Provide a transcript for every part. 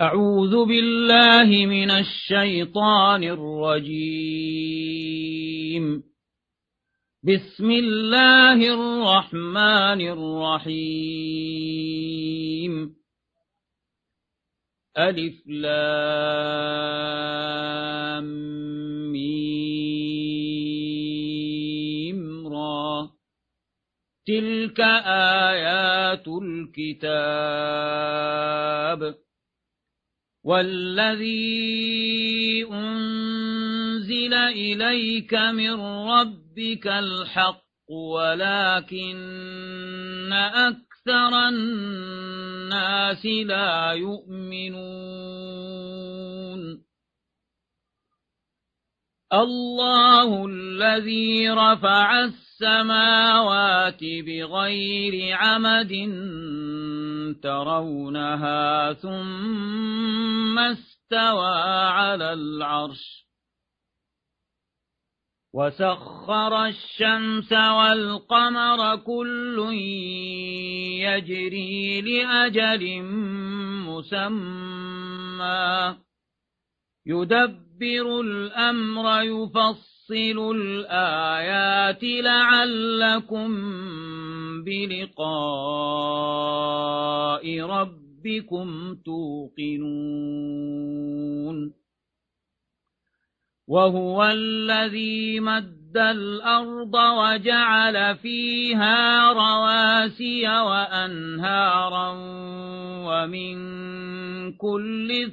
أعوذ بالله من الشيطان الرجيم. بسم الله الرحمن الرحيم. ألف لام تلك آيات الكتاب. والذي أنزل إليك من ربك الحق ولكن أكثر الناس لا يؤمنون. الله الذي رفع السماوات بغير عمد ترونها ثم استوى على العرش وسخر الشمس والقمر كل يجري لأجل مسمى. يدبر الأمر يفصل الآيات لعلكم بلقاء ربكم توقنون. وهو الذي مد الأرض وجعل فيها رواسي وأنهارا ومن كل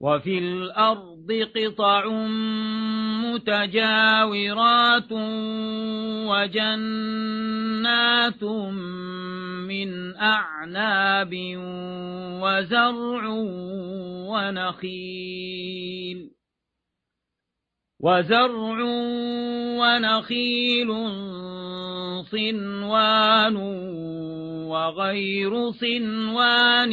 وفي الأرض قطع متجاورات وجنات من أعناب وزرع ونخيل وزرع ونخيل صنوان وغير صنوان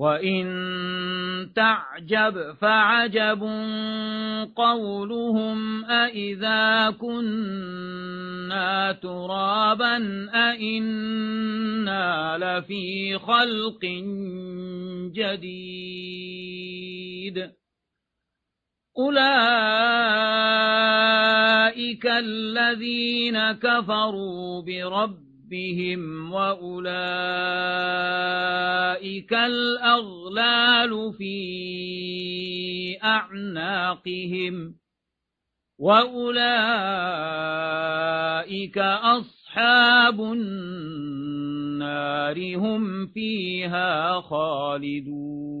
وإن تعجب فعجب قولهم أإذا كنا ترابا أإنا لفي خلق جديد أولئك الذين كفروا بربهم ربهم وأولئك الأغلال في أعناقهم وأولئك أصحاب النار هم فيها خالدون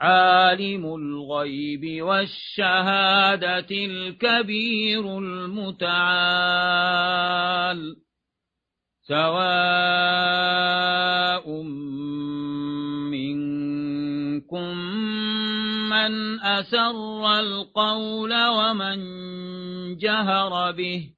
عالم الغيب والشهادة الكبير المتعال سواء منكم من أسر القول ومن جهر به.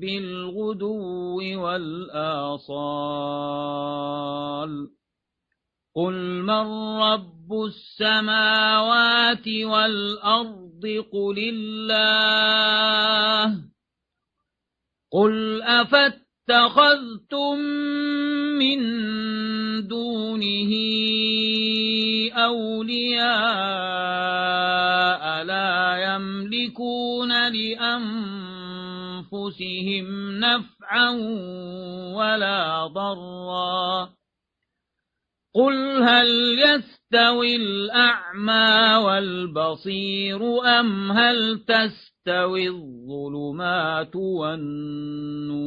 بالغدو والآصال قل من رب السماوات والأرض قل الله قل أفاتخذتم من دونه أولياء لا يملكون لأنفسهم أنفسهم نفعا ولا ضرا قل هل يستوي الأعمى والبصير أم هل تستوي الظلمات والنور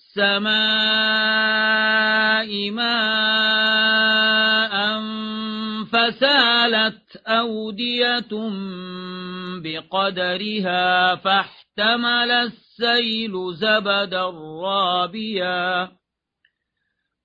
السماء ماء فسالت أودية بقدرها فاحتمل السيل زبدا رابيا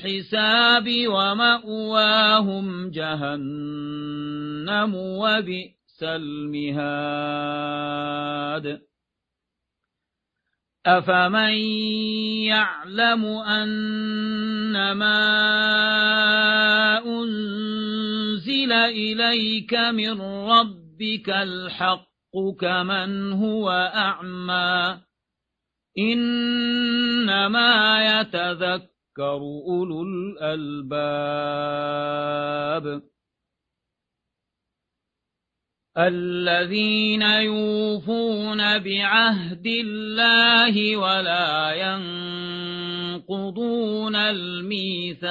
الحساب ومأواهم جهنم وبئس المهاد. أفمن يعلم أن ما أنزل إليك من ربك الحق كمن هو أعمى إنما يتذكر أولو الألباب الذين يوفون بعهد الله ولا ينقضون الميثاق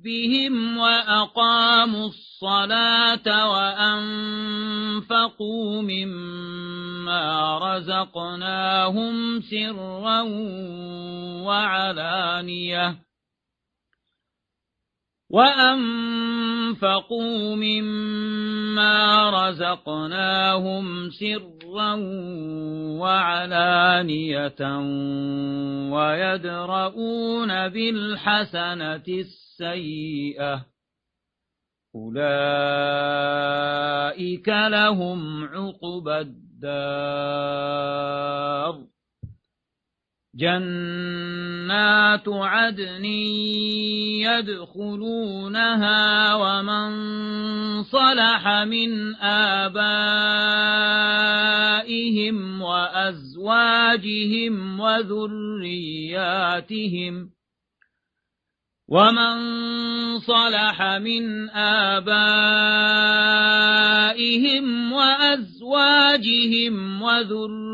ربهم وأقاموا الصلاة وأنفقوا مما رزقناهم سرا وعلانية وأنفقوا مما رزقناهم سرا وعلانية ويدرؤون بالحسنة السيئة. أولئك لهم عقبى الدار. جنات عدن يدخلونها ومن صلح من آبائهم وأزواجهم وذرياتهم ومن صلح من آبائهم وأزواجهم وذرياتهم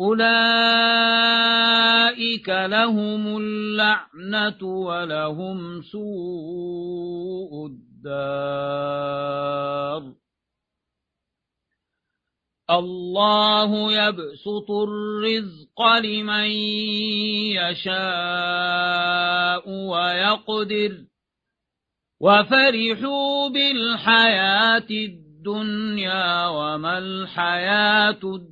أولئك لهم اللعنة ولهم سوء الدار الله يبسط الرزق لمن يشاء ويقدر وفرحوا بالحياة الدنيا وما الحياة الدنيا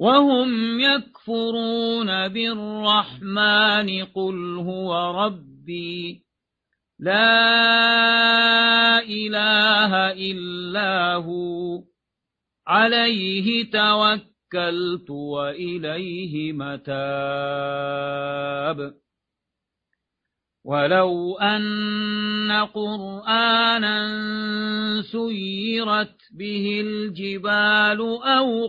وهم يكفرون بالرحمن قل هو ربي لا إله إلا هو عليه توكلت وإليه متاب ولو أن قرآنا سيرت به الجبال أو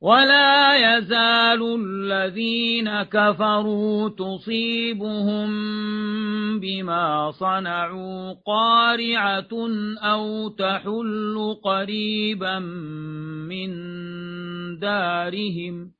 ولا يزال الذين كفروا تصيبهم بما صنعوا قارعة أو تحل قريبا من دارهم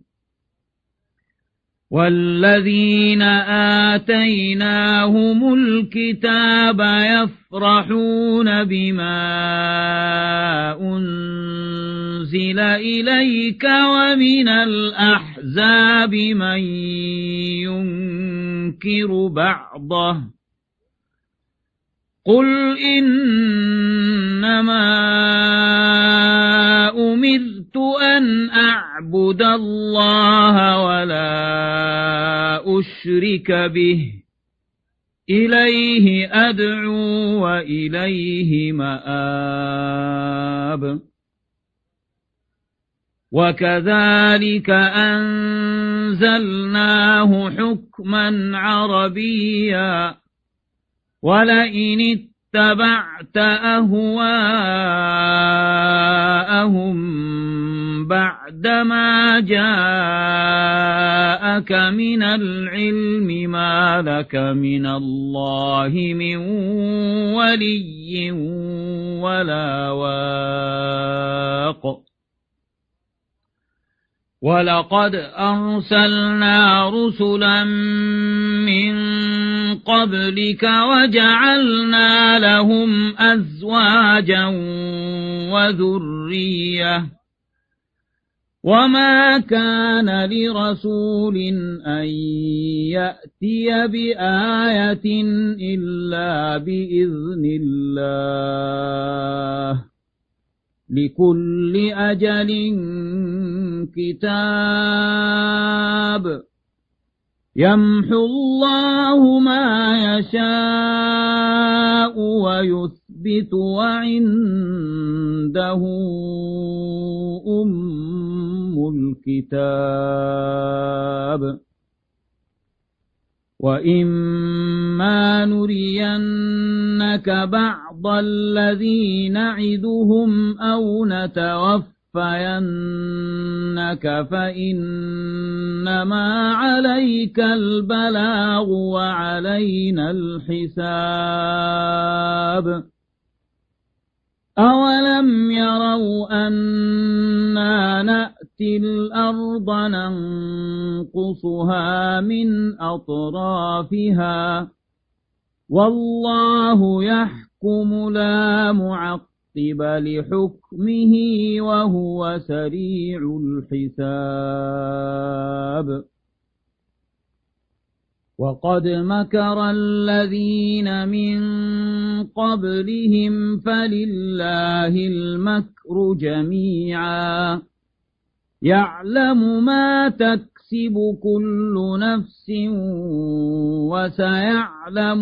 والذين آتيناهم الكتاب يفرحون بما أنزل إليك ومن الأحزاب من ينكر بعضه قل إنما أمرت أن أعبد الله ولا أشرك به إليه أدعو وإليه مآب وكذلك أنزلناه حكما عربيا ولئن اتبعت أهواءهم بعدما جاءك من العلم ما لك من الله من ولي ولا واق ولقد أرسلنا رسلا من قبلك وجعلنا لهم أزواجا وذرية. وما كان لرسول أن يأتي بآية إلا بإذن الله. لكل أجل كتاب. يمحو الله ما يشاء ويثبت وعنده أم الكتاب وإما نرينك بعض الذي نعدهم أو نتوفينك فإنما عليك البلاغ وعلينا الحساب. أولم يروا أنا نأتي الأرض ننقصها من أطرافها. والله يحكم لا معقب لحكمه وهو سريع الحساب وقد مكر الذين من قبلهم فلله المكر جميعا يعلم ما تكسب كل نفس وسيعلم